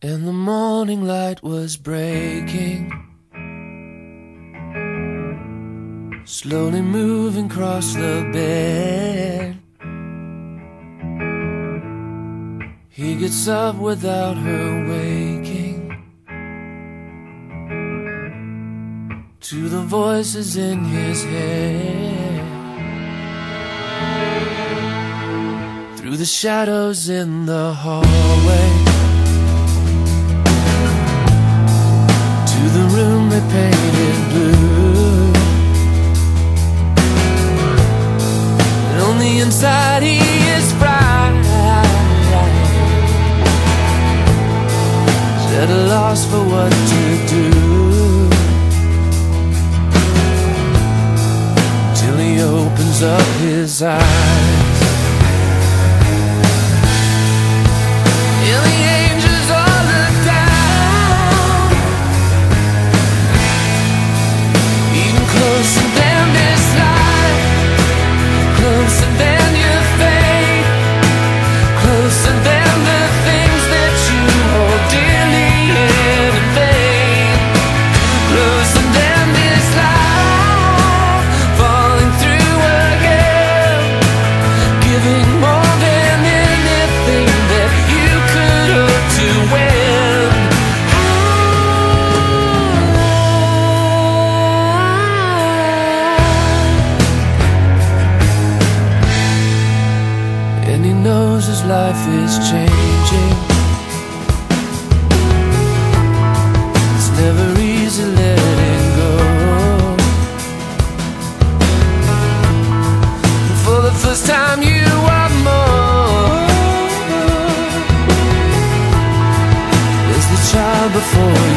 And the morning light was breaking. Slowly moving across the bed. He gets up without her waking. To the voices in his head. Through the shadows in the hallway. Loss for what to do. Till he opens up his eyes. And he knows his life is changing. It's never easy letting go. For the first time, you are more. As the child before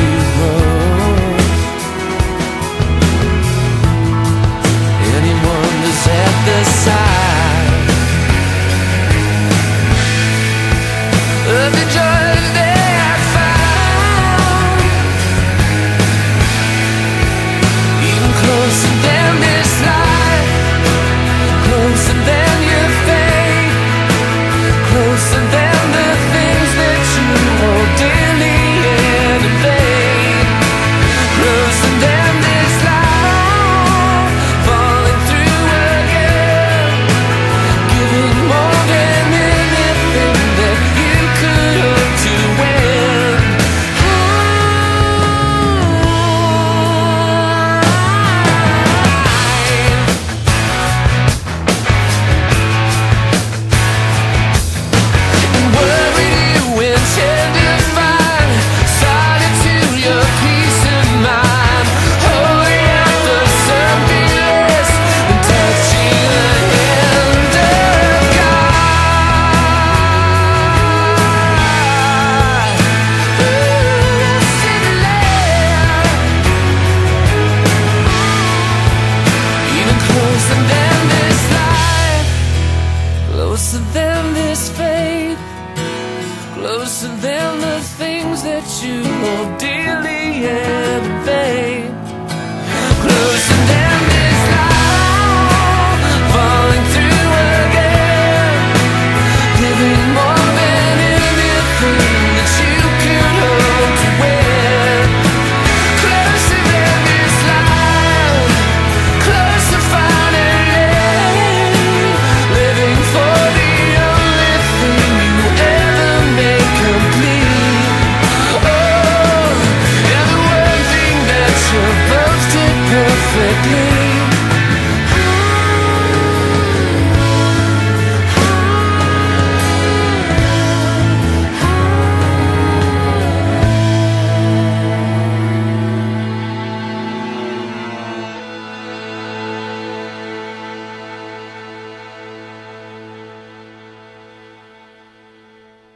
closer than this fate. Closer than the things that you hold dearly in vain. perfectly.